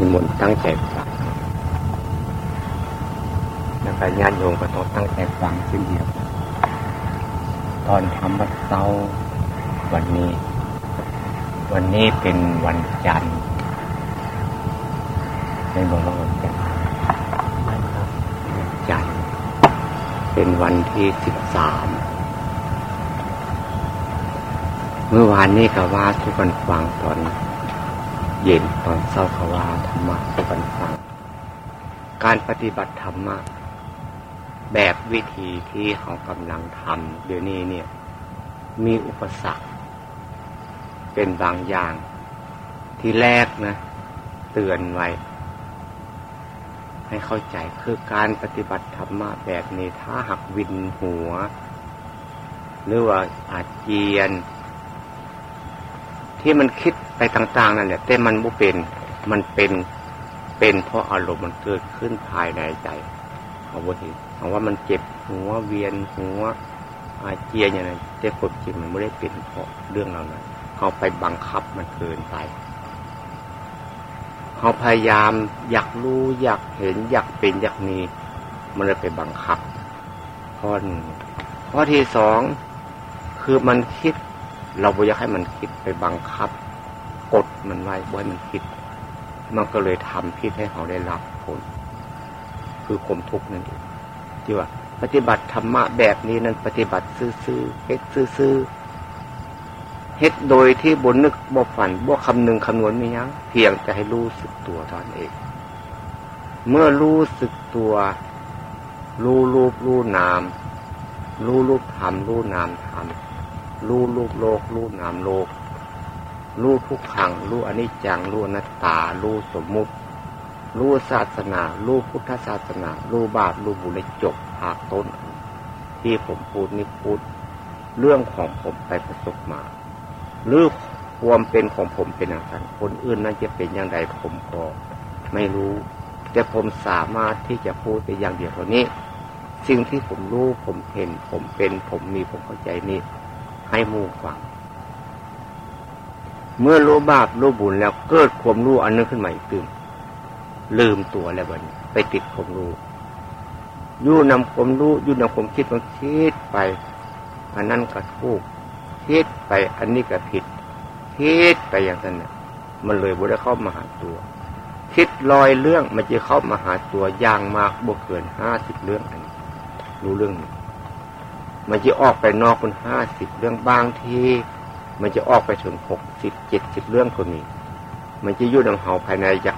นิมนต์ตั้งใจฟังแล้วก็ญาติโยมก็ต้องตั้งใจฟังเช่นเดียวตอนทำวัดเตาวันนี้ วันนี้เป็นวันจันทร์เป็นวันวันจันทร์จันทร์เป็นวันที่สิบสามเมื่อวานนี้ก็ว่าทุกคนฟังตอน เย็นตอนเศร้าขวาธรรมะทุกคนฟัง การปฏิบัติธรรมะ แบบวิธีที่เขากำลังทำเดี๋ยวนี้เนี่ย มีอุปสรรค เป็นบางอย่างที่แรกนะ เตือนไว้ ให้เข้าใจคือการปฏิบัติธรรมะแบบนี้ถ้าหักวินหัว หรือว่าอาเจียน ที่มันคิด ไปต่างๆนั่นแหละแต่มันบ่เป็นมันเป็นเป็นเพราะอารมณ์มันเกิดขึ้นภายในใจเอาว่าทีเอาว่ามันเจ็บหัวเวียนหัวอาเจียนอย่างนั้นแต่คนจริงมันไม่ได้เป็นเพราะเรื่องเรานั้นเขาไปบังคับมันเกินไปเขาพยายามอยากรู้อยากเห็นอยากเป็นอยากมีมันเลยไปบังคับข้อหนึ่งข้อที่สองคือมันคิด เราไม่อยากให้มันคิดไปบังคับ กดมันไว้บ่ให้มันคิด มันก็เลยทำพิษให้เขาได้รับผล คือความทุกข์นั่นเองที่ว่า ปฏิบัติธรรมะแบบนี้นั้น ปฏิบัติซื่อๆเฮ็ดซื่อๆเฮ็ดโดยที่บนนึกบ่ฝันบ่คำนึงคำนวณไม่ยั้งเพียงจะให้รู้สึกตัวตอนเอง เมื่อรู้สึกตัวรู้รูปรู้นามรู้รูปธรรมรู้นามธรรมรู้รูปโลกรู้นามโลก รู้ทุกขัง รู้อนิจจัง รู้อนัตตา รู้สมมุติ รู้ศาสนา รู้พุทธศาสนา รู้บาป รู้บุญจบภาคต้น ที่ผมพูดนี่พูดเรื่องของผมไปประสบมาหรือความเป็นของผมเป็นอย่างไรคนอื่นนั้นจะเป็นอย่างไรผมก็ไม่รู้ แต่ผมสามารถที่จะพูดไปอย่างเดียวเท่านี้ สิ่งที่ผมรู้ผมเห็น ผมเป็น ผมมีผมเข้าใจนี่ให้มู่ฟัง เมื่อรู้บาปรู้บุญแล้วเกิดความรู้อันนึงขึ้นมาอีกตื่นลืมตัวแล้ววันนี้ไปติดความรู้ยู่นำความรู้ยู่นำความคิดมันคิดไป อันนั้นก็ถูกคิดไปอันนี้ก็ผิดคิดไปอย่างนั้นเนี่ยมันเลยบุได้เข้ามาหาตัว คิดลอยเรื่องมันจะเข้ามาหาตัวอย่างมากบวกเกินห้าสิบเรื่องอันนี้รู้เรื่องนี้มันจะออกไปนอกคนห้าสิบเรื่องบางที มันจะออกไปถึงหกสิบเจ็ดสิบเรื่องคนนี้ มันจะยุ่งำเฮาภายในจาก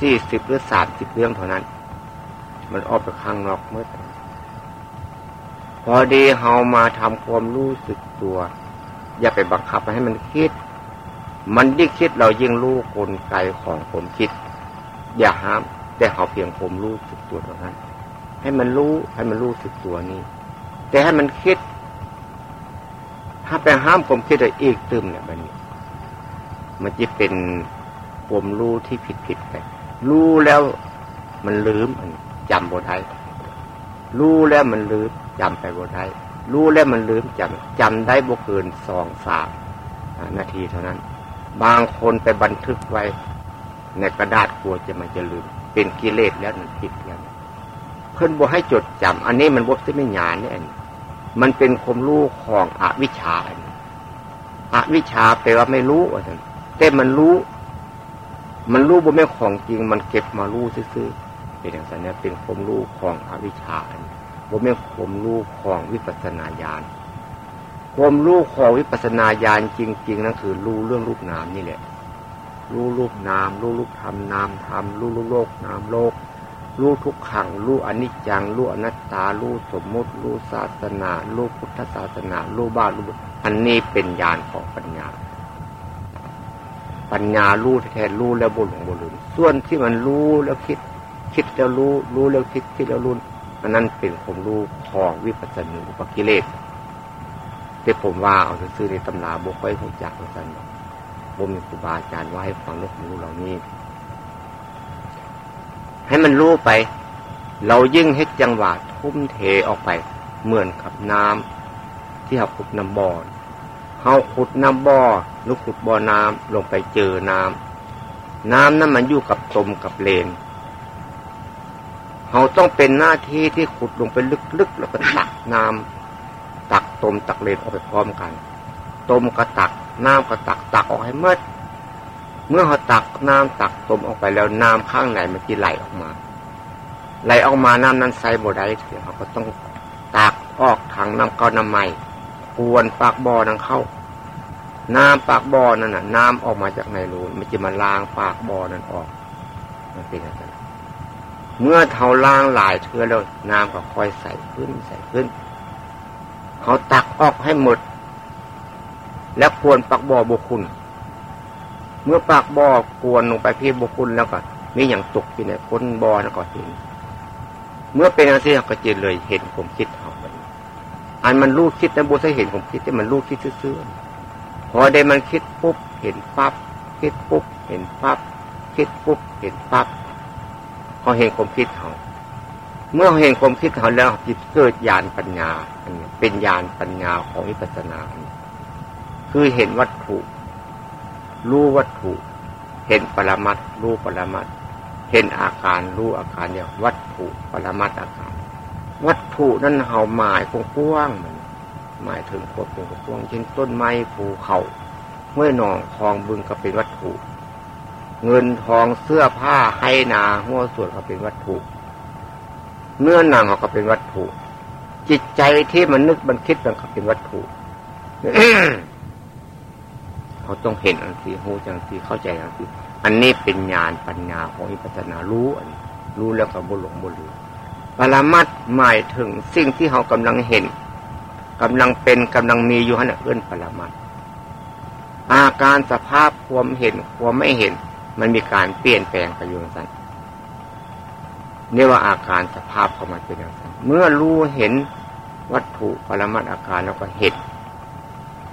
สี่สิบหรือสามสิบเรื่องเท่านั้น มันออกไปข้างนอกเมื่อพอดีเฮามาทำความรู้สึกตัว อย่าไปบังคับให้มันคิด มันยิ่งคิดเรายิ่งรู้กลไกของผมคิด อย่าห้าม แต่เฮาเพียงผมรู้สึกตัวเท่านั้น ให้มันรู้ให้มันรู้สึกตัวนี้ แต่ให้มันคิด ถ้าไปห้ามผมคิดอะไรอีกตึมเนี่ยมันมันจะเป็นผมรู้ที่ผิดผิดไป รู้แล้วมันลืมจำบทไทยรู้แล้วมันลืมจำไปบทไทยรู้แล้วมันลืมจำจำได้บ่เกินสองสามนาทีเท่านั้น บางคนไปบันทึกไว้ ในกระดาษกลัวจะมันจะลืม เป็นกิเลสแล้วมันผิดแล้วเพื่อนบอกให้จดจำอันนี้มันบกที่ไม่ญาณเนี่ย มันเป็นความรู้ของอวิชชาอวิชชาแปลว่าไม่รู้ว่าแต่มันรู้ มันรู้บ่แม่ของจริง มันเก็บมารู้ซื่อๆเป็นอย่างนี้เป็นความรู้ของอวิชชาบ่แม่ความรู้ของวิปัสนาญาณความรู้ของวิปัสนาญาณจริง ๆนั่นคือรู้เรื่องรูปนามนี่แหละรู้รูปนามรู้รูปธรรมนามธรรมรู้รูปโลกนามโลก รู้ทุกขัง รู้อนิจจัง รู้อนัตตา รู้สมมุติ รู้ศาสนา รู้พุทธศาสนา รู้บ้านรู้อันนี้เป็นญาณของปัญญา ปัญญารู้แท้รู้แล้วบุญของบุญส่วนที่มันรู้แล้วคิด คิดแล้วรู้ รู้แล้วคิด คิดแล้วรู้อันนั้นเป็นผมรู้ของวิปัสสนุปกิเลสแต่ผมว่าเอาซื้อในตำราบุค่อยหูจักรสันบ่มีครูบาอาจารย์ว่าให้ฟังเรื่องรู้เหล่านี้ ให้มันรู้ไป เรายิ่งให้จังหวะทุ่มเทออกไป เหมือนกับน้ำที่เราขุดน้ำบ่อเฮาขุดน้ำบ่อหรือขุดบ่อน้ำลงไปเจอน้น้ำนั้นมันอยู่กับตมกับเลนเราต้องเป็นหน้าที่ที่ขุดลงไปลึกๆแล้วก็ตักน้ำตักตมตักเลนออกไปพร้อมกัน ตมก็ตัก น้ำก็ตักตักออกให้เมื่อ เมื่อเขาตักน้ำตักตมออกไปแล้วน้ำข้างไหนมันจะไหลออกมา ไหลออกมาน้ำนั้นใส่บดได้เถียเขาก็ต้องตักออกถังน้ำเก้าน้ำใหม่กวนปากบ่อนั่งเข้า น้ำปากบ่อนั่นน่ะ น้ำออกมาจากในรูมันจะมาล้างปากบ่อนั้นออกมันเป็นอย่างนั้นเมื่อเท่าล้างหลายเทือแล้วน้ำก็ค่อยใส่ขึ้นใส่ขึ้น เขาตักออกให้หมด แล้วควรปักบ่อบุคุณ เมื่อปากบ่อกวนลงไปพี่บุคุณแล้วก็มีอย่างตกอยู่ในก้นบ่อแล้วก็เห็น เมื่อเป็นอะไรก็จะเลยเห็นผมคิดเขาอันมันรู้คิดแต่บุษเห็นผมคิดที่มันรู้คิดซื่อพอได้มันคิดปุ๊บเห็นปั๊บคิดปุ๊บเห็นปั๊บคิดปุ๊บเห็นปั๊บเขาเห็นความคิดเขาเมื่อเห็นความคิดเขาแล้วจิตเกิดญาณปัญญาเป็นญาณปัญญาของวิปัสสนา คือเห็นวัตถุ รู้วัตถุ เห็นปรมัตรู้ปรมัตเห็นอาการรู้อาการเนี่ยวัตถุปรมัตอาการ วัตถุนั้นเฮาหมายกว้างมันหมายถึงโคตรกว้างเช่นต้นไม้ภูเขาเมื่อหนองคลองบึงก็เป็นวัตถุ เงินทองเสื้อผ้าให้นาหัวส่วนก็เป็นวัตถุ เนื้อหนังเขาก็เป็นวัตถุ จิตใจที่มันนึกมันคิดมันก็เป็นวัตถุ เขาต้องเห็นอันสีหูจังสีเข้าใจอันสีอันนี้เป็นญาณปัญญาของอิปัสนารู้อันรู้แล้วก็บุหลงบุลือปรมัดหมายถึงสิ่งที่เขากำลังเห็นกำลังเป็นกำลังมีอยู่ขณะเอื้นปรมัดอาการสภาพความเห็นความไม่เห็น มันมีการเปลี่ยนแปลงไปอยู่สั้นนี่ว่าอาการสภาพของมันเป็นอย่างไรเมื่อรู้เห็นวัตถุปรมัดอาการแล้วก็เห็น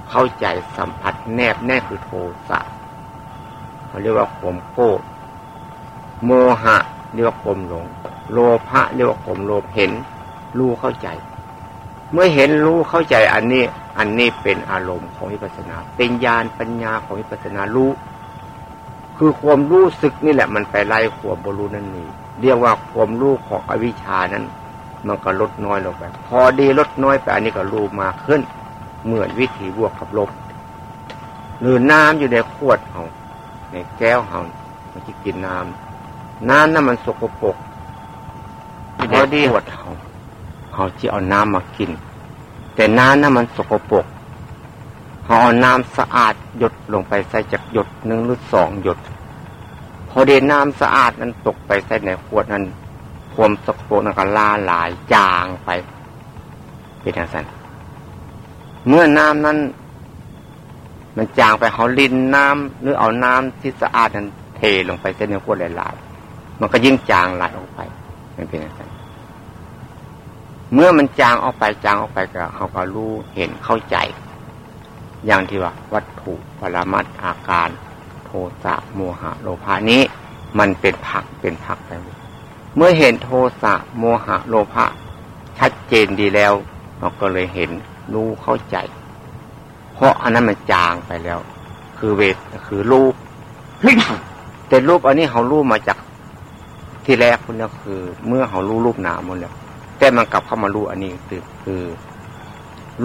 เข้าใจสัมผัสแนบแน่คือโทสะเขาเรียกว่าข่มโกรโมหะเรียกว่าข่มหลง โลภะเรียกว่าข่มโลภเห็นรู้เข้าใจ เมื่อเห็นรู้เข้าใจอันนี้ อันนี้เป็นอารมณ์ของวิปัสสนา เป็นญาณปัญญาของวิปัสสนารู้ คือความรู้สึกนี่แหละมันไปไล่ความบรู้นั่นนี่เรียกว่าความรู้ของอวิชานั้น มันก็ลดน้อยลงไป พอดีลดน้อยไปอันนี้ก็รู้มากขึ้น เหมือนวิถีบวกกับลบหรือน้ำอยู่ในขวดเอาในแก้วเฮามันจะกินน้ำน้ำนั้นมันสกปรกพอดีหดเฮาเฮาจะเอาน้ำมากิน แต่น้ำนั้นมันสกปรกเฮาเอาน้ำสะอาดหยดลงไปใส่จากหยดหนึ่งหรือสองหยด พอเดน้ำสะอาดนั้นตกไปใส่ในขวดนั้นความสกปรกนั้นก็ล่าหลายจางไป เป็นอย่างนั้น เมื่อน้ำนั้น มันจางไปเขาลินน้ำหรือเอาน้ำที่สะอาดนั้นเทลงไปเส้นเนื้อขวดหลายๆมันก็ยิ่งจางไหลออกไปมันเป็นอย่างไรเมื่อมันจางออกไปจางออกไปก็เขาก็รู้เห็นเข้าใจ อย่างที่ว่า วัตถุปรมัตอาการ โทสะโมหะโลภานี้ มันเป็นผักเป็นผักไปเมื่อเห็นโทสะโมหะโลภะชัดเจนดีแล้วเราก็เลยเห็น รู้เข้าใจ เพราะอันนั้นมันจางไปแล้ว คือเวทคือรูปแต่รูปอันนี้เขารูปมาจากที่แรกคุณนี่คือ เมื่อเขารู้รูปนามหมดแล้วแต่มันกลับเข้ามารู้อันนี้คือคือ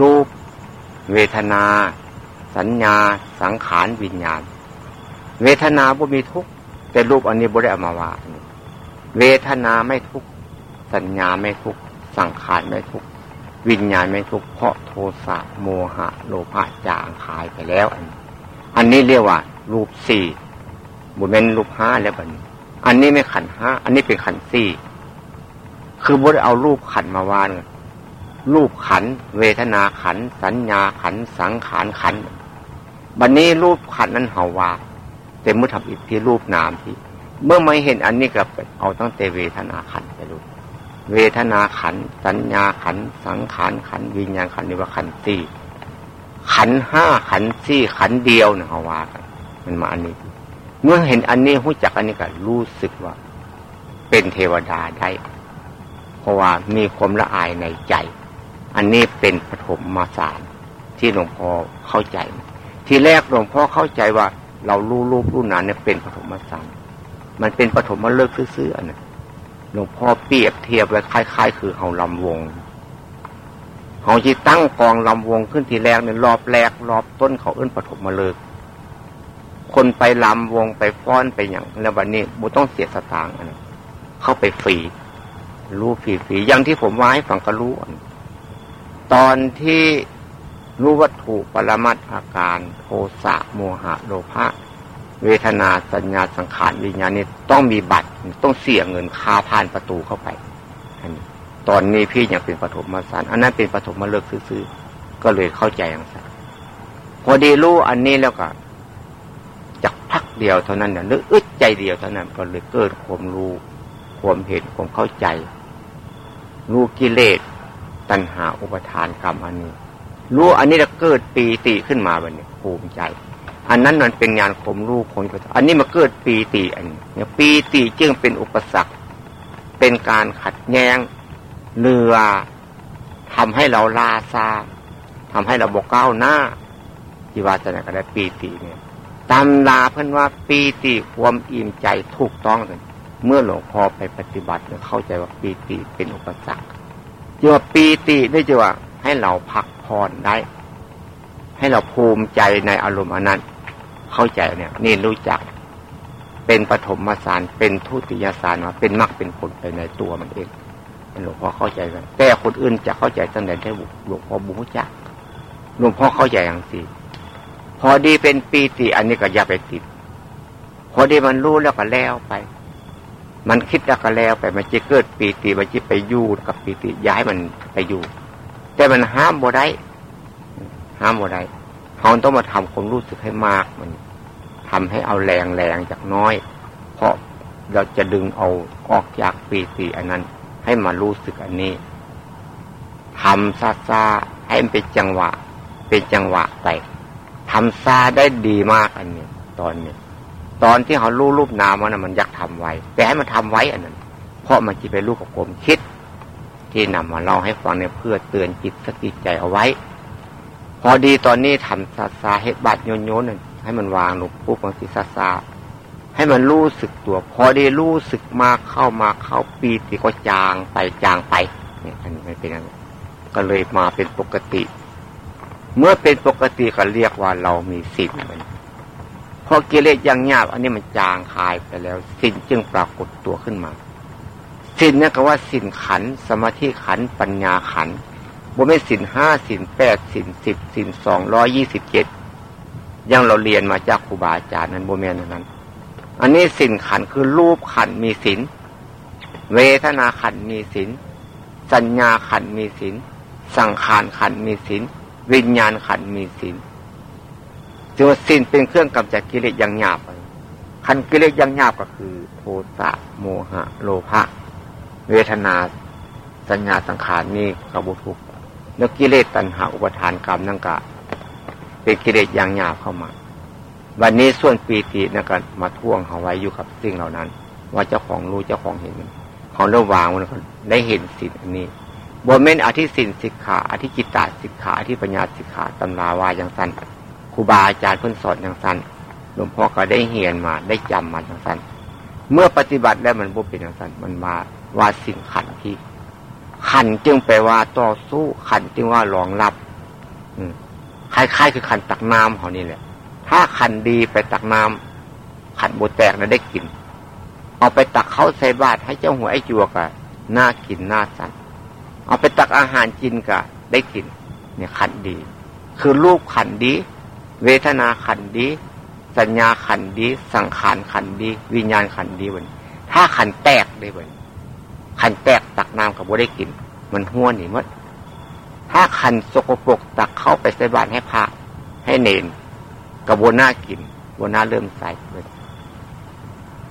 รูป เวทนา สัญญา สังขารวิญญาณ เวทนาบ่มีทุกข์แต่รูปอันนี้บ่ได้เอามาว่าเวทนาไม่ทุกข์สัญญาไม่ทุกข์สังขารไม่ทุกข์ วิญญาณไม่ทุกข์เพราะโทสะโมหะ โลภะจางคายไปแล้วอันนี้เรียกว่า รูปสี่บุญเป็นรูปห้าแล้วบันอันนี้ไม่ขันห้าอันนี้เป็นขันสี่คือบุญเอารูปขันมาวานรูปขัน เวทนาขัน สัญญาขัน สังขารขัน บันนี้รูปขันนั้นเฮาวาแต่เมื่อทำอีกที่รูปนามที่ เมื่อไม่เห็นอันนี้กับเอาตั้งแต่เวทนาขัน เวทนาขัน สัญญาขัน สังขารขัน วิญญาณขันนี่ว่าขันสี่ขันห้าขันสี่ขันเดียวเนี่ยเขาว่ากันมันมาอันนี้ เมื่อเห็นอันนี้หู้จักอันนี้ก็รู้สึกว่า เป็นเทวดาได้ เพราะว่ามีความละอายในใจ อันนี้เป็นปฐมมาสารที่หลวงพ่อเข้าใจ ที่แรกหลวงพ่อเข้าใจว่า เรารู้รูปรู้นานเนี่ยเป็นปฐมมาสารมันเป็นปฐมมาเลิกซื่อๆนะ หลวงพ่อเปรียบเทียบไว้คล้ายๆ คือเฮาลำวงเขาจีตั้งกองลำวงขึ้นทีแรกเนี่ยรอบแรกรอบต้นเขาเอื้นปฐมมาเลิกคนไปลำวงไปฟ้อนไปอย่างแล้ววันนี้บุต้องเสียสตางค์อันเข้าไปฟรีรู้ฟรีอย่างที่ผมว่าให้ฟังก็รู้ตอนที่รู้วัตถุปรมัตอาการโทสะโมหะโลภะเวทนาสัญญาสังขารวิญญาณนี่ต้องมีบัตร ต้องเสี่ยเงินคาผ่านประตูเข้าไปอันนี้ตอนนี้พี่ยังเป็นปฐมมาสารอันนั้นเป็นปฐมมาเลิกซื้อก็เลยเข้าใจอย่างนั้นพอดีรู้อันนี้แล้วก็จากพักเดียวเท่านั้นเนี่ยหรืออึดใจเดียวเท่านั้นก็เลยเกิดความรู้ความเห็นความเข้าใจ รู้กิเลสตัณหาอุปทานกรรมอันนี้ รู้อันนี้จะเกิดปีติขึ้นมาวันนี้ภูมิใจ อันนั้นมันเป็นงานข่มรู้คนอันนี้มาเกิดปีติอันนี้ปีติจึงเป็นอุปสรรค เป็นการขัดแย้งเรือทำให้เราลาซาทำให้เราบกก้าวหน้าจีวาสนาก็ได้ปีติเนี่ยตำลาเพื่อนว่าปีติความอิ่มใจถูกต้องเลยเมื่อหลวงพ่อไปปฏิบัติเข้าใจว่าปีติเป็นอุปสรรคจะว่าปีติได้จะว่าให้เราพักผ่อนได้ ให้เราภูมิใจในอารมณ์อันนั้น เข้าใจเนี่ย นี่รู้จักเป็นปฐมสารเป็นทุติยสารมาเป็นมรรคเป็นผลไปในตัวมันเองหลวงพ่อเข้าใจกันแต่คนอื่นจะเข้าใจตั้งแต่ได้หลวงพ่อบุญจักหลวงพ่อเข้าใจอย่างสี่พอดีเป็นปีติอันนี้ก็อย่าไปติด พอดีมันรู้แล้วก็แล้วไป มันคิดแล้วก็แล้วไปมันจะเกิดปีติมันจะไปยู่กับปีติย้ายมันไปอยู่ แต่มันห้ามบ่ได้ห้ามบ่ได้ เขาต้องมาทำความรู้สึกให้มากมันทำให้เอาแรงแรงจากน้อย เพราะเราจะดึงเอาออกจากปีติอันนั้น ให้มารู้สึกอันนี้ทำซาซาให้มันเป็นจังหวะ เป็นจังหวะไปทำซาได้ดีมากอันนี้ตอนนี้ตอนที่เขารู้รูปนามมันมันยากทำไว้ แต่ให้มันทำไว้อันนั้น เพราะมันจะไปรู้กับผมคิด ที่นำมาเล่าให้ฟังเนี่ยเพื่อเตือนจิตสติใจเอาไว้ พอดีตอนนี้ทำซาซาเฮ็ดบัตรโยนโยนให้มันวางหนุปุ๊บบางทีซาซาให้มันรู้สึกตัว พอได้รู้สึกมาเข้ามาเข้าปีติก็จางไปจางไปเนี่ยอันนี้ไม่เป็นอะไรก็เลยมาเป็นปกติ เมื่อเป็นปกติก็เรียกว่าเรามีสิ่งมันพอกิเลสยังหยาบอันนี้มันจางคายไปแล้ว สิ่งจึงปรากฏตัวขึ้นมา สิ่งนี่ก็ว่าสิ่งขัน สมาธิขันปัญญาขัน บ่ไม่สินห้าสินแปดสินสิบสินสองร้อยี่สิบเจ็ดยังเราเรียนมาจากครูบาอาจารย์นั้นโบแมนนั้น อันนี้สินขันคือรูปขันมีสินเวทนาขันมีสินสัญญาขันมีสินสังขารขันมีสินวิญญาณขันมีสินจึงว่าสินเป็นเครื่องกำจัดกิเลสอย่างหยาบขันกิเลสอย่างหยาบก็คือ โทสะโมหะ โลภะเวทนา สัญญาสังขารนี่กบุทุก แล้วกิเลสตัณหาอุปทานกรรมนั่นกะเป็นกิเลสอย่างหยาบเข้ามา วันนี้ส่วนปีตินะกันมาท่วงเขาไว้อยู่กับสิ่งเหล่านั้น ว่าเจ้าของรู้เจ้าของเห็นเขาเริ่มวางมันได้เห็นสิ่งอันนี้บนเม่นอธิสินสิกขาอธิจิตตาสิกขาอธิปัญญาสิกขาตำราวาอย่างสั้นครูบาอาจารย์เพิ่นสอนอย่างสั้นหลวงพ่อก็ได้เหียนมาได้จำมาอย่างสั้นเมื่อปฏิบัติแล้วมันบุเป็นอย่างสั้นมันมาว่าสิ่งขันที่ ขันจึงแปลว่าต่อสู้ ขันจึงว่ารองรับคล้ายๆคือขันตักน้ำเขานี่แหละ ถ้าขันดีไปตักน้ำขันบดแตกแล้วได้กิน เอาไปตักเขาใส่บาตรให้เจ้าหัวไอ้จัวกะน่ากินน่าสันเอาไปตักอาหารกินกะได้กิน เนี่ยขันดี คือรูปขันดี เวทนาขันดี สัญญาขันดี สังขารขันดี วิญญาณขันดีวันถ้าขันแตกได้วันขันแตก น้ำกับบ่ได้กิน มันห้วนนี่มดถ้าขันสกปรกตักเข้าไปใส่บาตรให้พระให้เนนกระบนหน้ากินบนหน้าเริ่มใส่เลย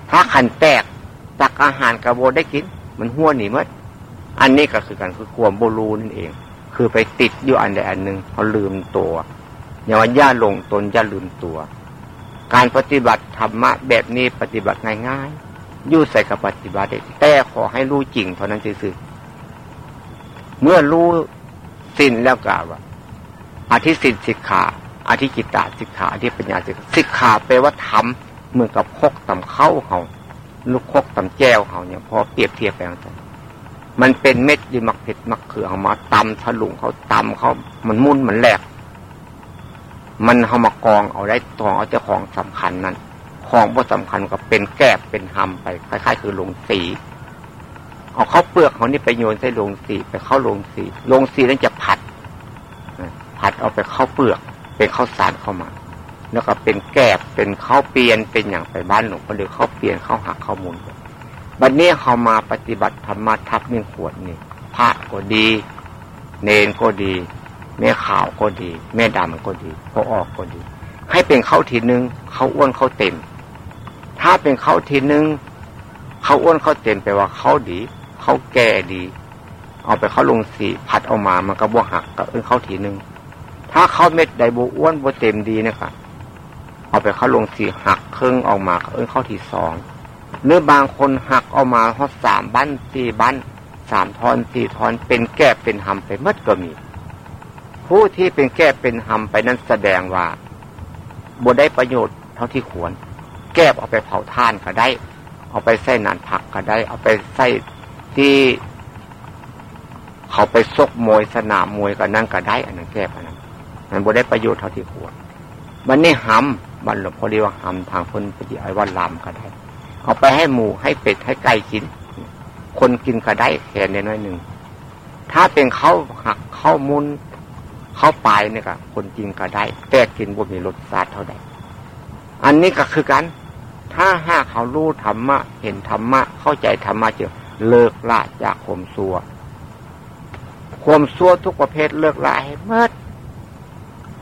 ถ้าขันแตกตักอาหารกระโบนได้กิน มันห้วนหนีมัดอันนี้ก็คือการคือความโบลูนั่นเอง คือไปติดอยู่อันใดอันหนึ่งเขาลืมตัวอย่าว่าย่าลงตนย่าลืมตัว การปฏิบัติธรรมะแบบนี้ปฏิบัติง่ายๆ ยู่ใส่กับปฏิบัติแต่ขอให้รู้จริงเท่านั้นซื่อเมื่อรู้สิ้นแล้วกล่าวว่าอธิสิทธิสิกขาอธิจิตตสิกขาอธิปัญญาสิกขาสิกขาแปลว่าทำเหมือนกับคกตำเข้าเขาลูกคกตำแจ้วเขาเนี่ยพอเปรียบเทียบไปกันมันเป็นเม็ดยีมักเผ็ดมักเขือเอามาตำทะลุงเขาตำเขามันมุ่นมันแหลก มันเอามากองเอาได้ตองเอาเจ้าของสำคัญนั้น ของบ่สำคัญก็เป็นแกบเป็นหำไปคล้าย ๆ คือลงสีเอาเข้าเปลือกเขานี่ไปโยนใส่ลงสีไปเข้าลงสีลงสีนั้นจะผัดผัดเอาไปเข้าเปลือกเป็นข้าวสารเข้ามา แล้วก็เป็นแกบเป็นข้าวเปลี่ยนเป็นอย่างไปบ้านหลวงพ่อเลยข้าวเปลี่ยนข้าวหักข้าวมูลบัดนี้เขามาปฏิบัติธรรมทับเมียงขวดนี่พระก็ดี เนนก็ดี แม่ขาวก็ดี แม่ดำก็ดีพ่อออกก็ดี ให้เป็นข้าวทีนึงเขาอ้วนเขาเต็ม ถ้าเป็นข้าวทีนึงเขาอ้วนเขาเต็มแปว่าเขาดี เขาแก่ดี เอาไปเขาลงสีผัดออกมามันก็บวหักก็เอื้นเขาทีนึงถ้าเขาเม็ดใดบอ้วนบเต็มดีนะครับเอาไปเขาลงสีหักครึ่งออกมาเอื้นเขาทีสองเนื้อบางคนหักออกมาเขาสามบั้นสี่บั้นสามทอนสี่ทอนเป็นแก้เป็นหำไปมัดก็มี ผู้ที่เป็นแก้เป็นหำไปนั้นแสดงว่าบได้ประโยชน์เท่าที่ควร แก้บเอาไปเผาท่านก็ได้ เอาไปใส่นานผักก็ได้ เอาไปใส่ที่ เขาไปซกมวยสนามมวยกันนั่งก็ได้ อันนั้นแก้อันนั้นมันบ่ได้ประโยชน์เท่าที่ควรมันนี่หำมันหลวงพ่อเรียกว่าหำทางคนปฏิไอวันลามก็ได้ เอาไปให้หมูให้เป็ดให้ไก่กิน คนกินก็ได้แค่น้อยหนึ่งถ้าเป็นข้าวหักข้าวมุนข้าวปลายเนี่ยก็คนกินก็ได้ แต่กินบ่มีรสชาติเท่าใด อันนี้ก็คือกัน ถ้าหากเขารู้ธรรมะ เห็นธรรมะ เข้าใจธรรมะเจอเลิกละจากข่มซัวข่มซัวทุกประเภทเลิกละให้เมื่อ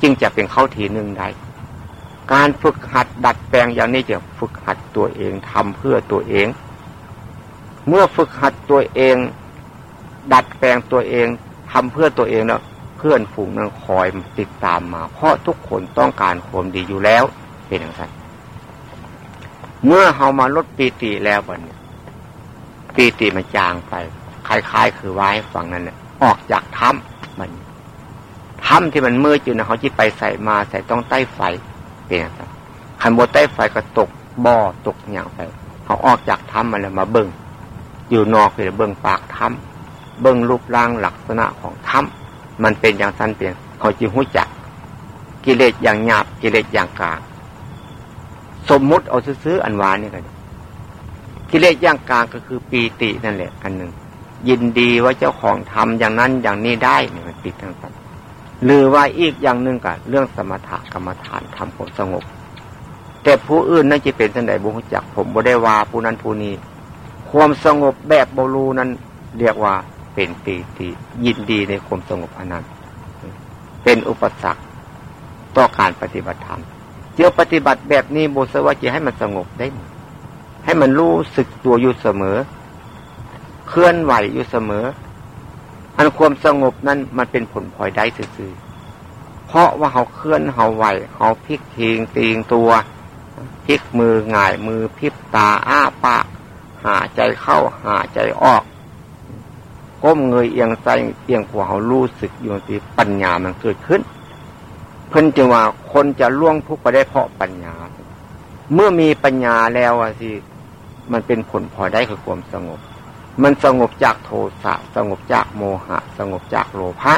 จึงจะเป็นเข้าทีหนึ่งได้การฝึกหัดดัดแปลงอย่างนี้จะฝึกหัดตัวเองทำเพื่อตัวเอง เมื่อฝึกหัดตัวเอง ดัดแปลงตัวเองทำเพื่อตัวเองแล้วเพื่อนฝูงนั้นคอยติดตามมา เพราะทุกคนต้องการความดีอยู่แล้ว เป็นอย่างนั้นเมื่อเฮามาลดปีติแล้ววันนี้ปีติมันจางไป คล้ายๆ คือไว้ฝั่งนั้นเนี่ยออกจากถ้ำมันถ้ำที่มันมืดอยู่นะเขาที่ไปใส่มาใส่ต้องใต้ไฟเป็นครับขันโบใต้ไฟก็ตกบ่อตกอย่างไปเขาออกจากถ้ำมาแล้วมาเบิ้งอยู่นอกเลยเบิ้งปากถ้ำเบิ้งรูปร่างลักษณะของถ้ำมันเป็นอย่างสั้นเปลี่ยนเขาจีหูจัก กิเลสอย่างหยาบกิเลสอย่างกลาง สมมุติเอาซื้ออันวานนี่กันกิเลสอย่างกลางก็คือปีตินั่นแหละอันหนึ่งยินดีว่าเจ้าของทำอย่างนั้นอย่างนี้ได้เนี่ยมันติดทั้งนั้นหรือว่าอีกอย่างหนึ่งกับเรื่องสมถะกรรมฐานทำผมสงบ แต่ผู้อื่นนั่นจะเป็นสันใดบุญจักผมบ่ได้ว่าผู้นั้นผู้นี้ความสงบแบบบรูนั้นเรียกว่าเป็นปีติยินดีในความสงบอันนั้นเป็นอุปสรรคต่อการปฏิบัติธรรม เจ้าปฏิบัติแบบนี้บุษวาจะให้มันสงบได้ให้มันรู้สึกตัวอยู่เสมอ เคลื่อนไหวอยู่เสมอ อันความสงบนั้นมันเป็นผลพลอยได้ซื่อเพราะว่าเขาเคลื่อนเขาไหวเขาพลิกทิงตีงตัวพลิกมือง่ายมือพลิบตาอ้าปากหาใจเข้าหาใจออก ก้มเงยเอียงใจเอียงหัวเขารู้สึกอยู่ที่ปัญญามันเกิดขึ้น เพิ่นจึงว่าคนจะล่วงทุกข์ไปได้เพราะปัญญา เมื่อมีปัญญาแล้วอะสิมันเป็นผลพอได้คือความสงบ มันสงบจากโทสะสงบจากโมหะ สงบจากโลภะ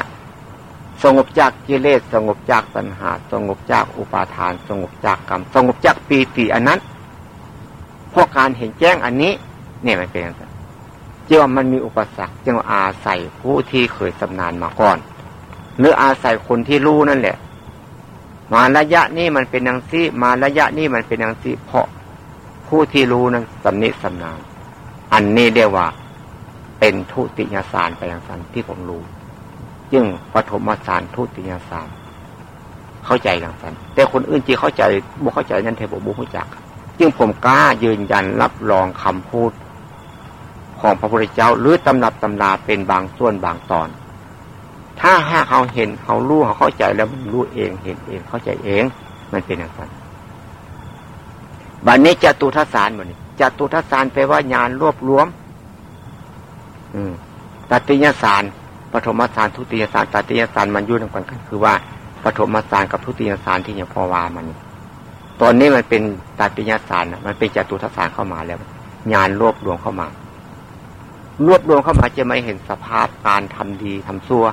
สงบจากกิเลส สงบจากตัณหา สงบจากอุปาทาน สงบจากกรรม สงบจากปีติอันนั้นเพราะการเห็นแจ้งอันนี้ เนี่ยมันเป็นอะไรจึงว่ามันมีอุปสรรคจึงอาศัยผู้ที่เคยสำนานมาก่อน หรืออาศัยคนที่รู้นั่นแหละ มาระยะนี้มันเป็นอย่างซี่มาระยะนี้มันเป็นอย่างซี่เพราะผู้ที่รู้นั้นสำนิสำนานอันนี้เรียกว่า เป็นทุติยสารไปอย่างสันที่ผมรู้ยึ่งปฐมสารทุติยสารเข้าใจอย่างสันแต่คนอื่นจีเข้าใจบุเข้าใจนั่นเทบบุเข้าจักจึงผมกล้ายืนยันรับรองคำพูด ของพระพุทธเจ้าหรือตำนับตำราเป็นบางส่วนบางตอน ถ้าหากเขาเห็นเขารู้เขาเข้าใจแล้วมันรู้เองเห็นเองเข้าใจเอง มันเป็นอย่างนั้นบัดนนี้จตุทัศน์บัดนี้จตุทัศน์แปลว่าญาณรวบรวมตัติยสารปฐมสารทุติยสารตติยสารมันยุ่งกันกันคือว่าปฐมสารกับทุติยสารที่อย่างพอวามันตอนนี้มันเป็นตติยสารมันเป็นจตุทัศสารเข้ามาแล้วงานรวบรวมเข้ามารวบรวมเข้ามาจะไม่เห็นสภาพการทำดีทำชั่ว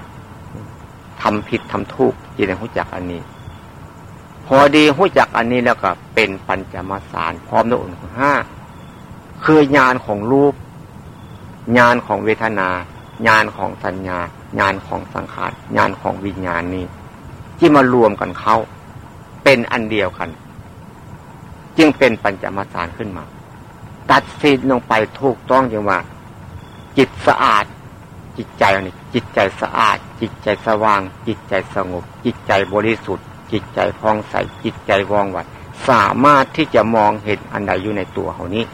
ทำผิดทำทุกข์จีนหูจักอันนี้ พอดีหูจักอันนี้แล้วก็เป็นปัญจมาสารพร้อมด้วยองค์ห้าคือญาณของรูปญาณของเวทนาญาณของสัญญาญาณของสังขารญาณของวิญญาณนี้ ที่มารวมกันเข้า เป็นอันเดียวกัน จึงเป็นปัญจมาสารขึ้นมา ตัดสินลงไปถูกต้องอย่างว่า จิตสะอาด จิตใจนี่จิตใจสะอาด จิตใจสว่าง จิตใจสงบ จิตใจบริสุทธิ์ จิตใจพองใสจิตใจว่องไวสามารถที่จะมองเห็นอันใดอยู่ในตัวเขานี้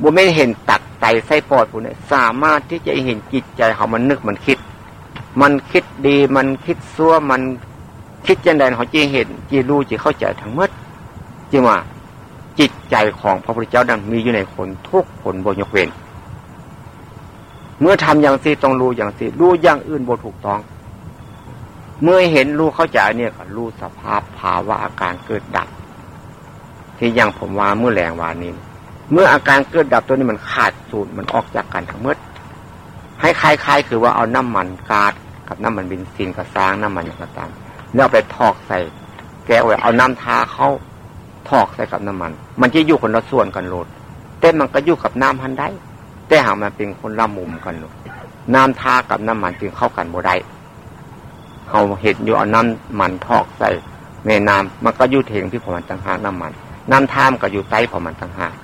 บุไม่เห็นตักไตไส้ปอดผู้นี้สามารถที่จะเห็นจิตใจเขามันนึกมันคิด มันคิดดีมันคิดซัวมันคิดจังใดเขาจีเห็นจีรู้จีเข้าใจทั้งหมดจึงว่าจิตใจของพระพุทธเจ้านั้นมีอยู่ในคนทุกคนบนยกเว้น เมื่อทำอย่างสีต้องรู้อย่างสีรู้อย่างอื่นบนถูกต้อง เมื่อเห็นรู้เข้าใจเนี่ยก็รู้สภาพภาวะอาการเกิดดับ ที่อยังผมว่าเมื่อแรงวานี้ เมื่ออาการเกิดดับตัวนี้มันขาดสูตรมันออกจากกันทั้งหมดให้คล้ายๆ คือว่าเอาน้ำมันกาดกับน้ำมันบินซินกับซางน้ำมันอย่างกตามแล้วไปทอกใส่ แก้วเอาน้ำทาเข้าทอกใส่กับน้ำมัน มันจะอยู่คนละส่วนกันโลดแต่มันก็อยู่กับน้ำพันได้ แต่หากมันเป็นคนละมุมกันน้ำทากับน้ำมันจึงเข้ากันบ่ได้เขาเห็นอยู่เอาน้ำมันทอกใส่แม่น้ำมันก็ยู่เถงที่ผมมันต่างหากน้ำมัน น้ำท่ามก็อยู่ใต้ผมมันต่างหาก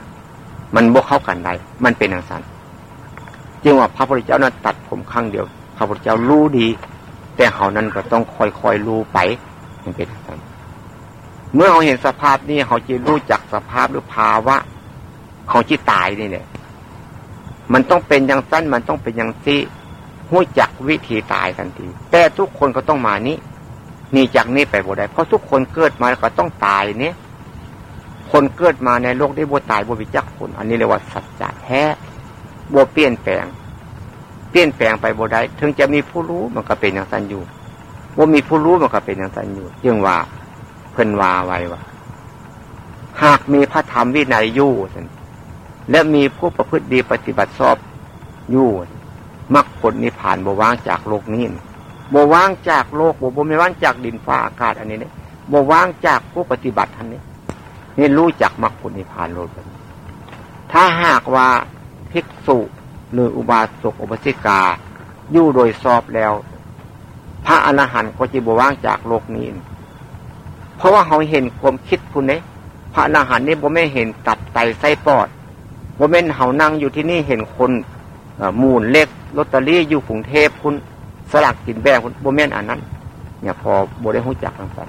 มันบกเข้ากันได้มันเป็นอย่างนั้นจึงว่าพระพุทธเจ้านั้นตัดผมข้างเดียว พระพุทธเจ้ารู้ดี แต่เขานั้นก็ต้องค่อยคอยรู้ไปมันเป็นอย่างนั้นเมื่อเขาเห็นสภาพนี้เขาจะรู้จักสภาพหรือภาวะเขาจีตายนี่เนี่ย มันต้องเป็นอย่างสั้นมันต้องเป็นอย่างซีหู้จักวิธีตายทันที แต่ทุกคนก็ต้องมานี้นี่จากนี้ไปบ่ได้ เพราะทุกคนเกิดมาแล้วก็ต้องตายเนี่ยคนเกิดมาในโลกได้บวตายบววิจักคน อันนี้เรียกว่าสัจจะแท้บวเปลี่ยนแปลง เปลี่ยนแปลงไปบวได้ ถึงจะมีผู้รู้มันก็เป็นอย่างนั้นอยู่ว่ามีผู้รู้มันก็เป็นอย่างนั้นอยู่ยึงว่าเพิ่นว่าไว้ว่าหากมีพระธรรมวินัยอยู่ และมีผู้ประพฤติดีปฏิบัติชอบอยู่มรรคผลนิพพานบว่างจากโลกนี้บว่างจากโลกบวไม่ว่างจากดินฟ้าอากาศอันนี้เนี่ยบว่างจากผู้ปฏิบัติท่านนี้นี่รู้จักมรรคผลนิพพานโลดถ้าหากว่าภิกษุหรืออุบาสกอุบาสิกาอยู่โดยสอบแล้ว พระอรหันต์ก็จะบว่างจากโลกนี้ เพราะว่าเขาเห็นความคิดคุณเนี่ยพระอรหันต์นี่บ่ไม่เห็นตับไตไส้ปอด บ่แม่นเขานั่งอยู่ที่นี่เห็นคนมูลเล็กลอตเตอรี่อยู่กรุงเทพคุณสลักกินแบงคุณบ่แม่นอันนั้นเนี่ยพอโบได้หู้จักทั้งสอง